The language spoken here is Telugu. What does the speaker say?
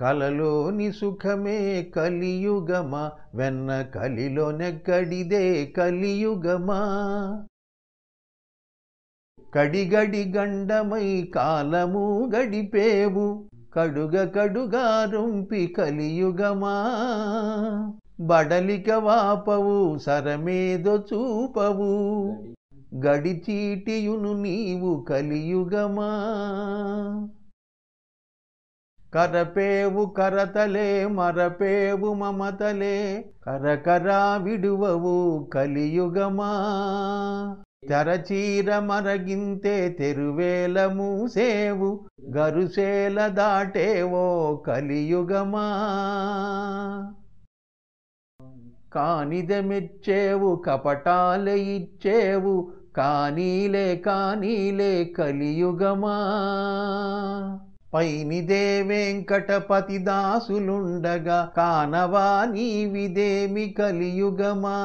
కలలోని సుఖమే కలియుగమా? వెన్న కలిలో నెక్కడిదే కలియుగమా? కడిగడి గండమై కాలము గడిపేవు కడుగ కడుగా రుంపి కలియుగమా? బడలిక వాపవు సరమేదో చూపవు గడిచీటియును నీవు కలియుగమా? కరపేవు కరతలే మరపేవు మమతలే కరకరా విడువవు కలియుగమా. తరచీర మరగింతే తెరువేల మూసేవు గరుసేల దాటేవో కలియుగమా. కానిద మెచ్చేవు కపటాల ఇచ్చేవు కానీలే కానీలే కలియుగమా. పైనిదే వెంకటపతి దాసులుండగా కానవా నీవిదేమి కలియుగమా?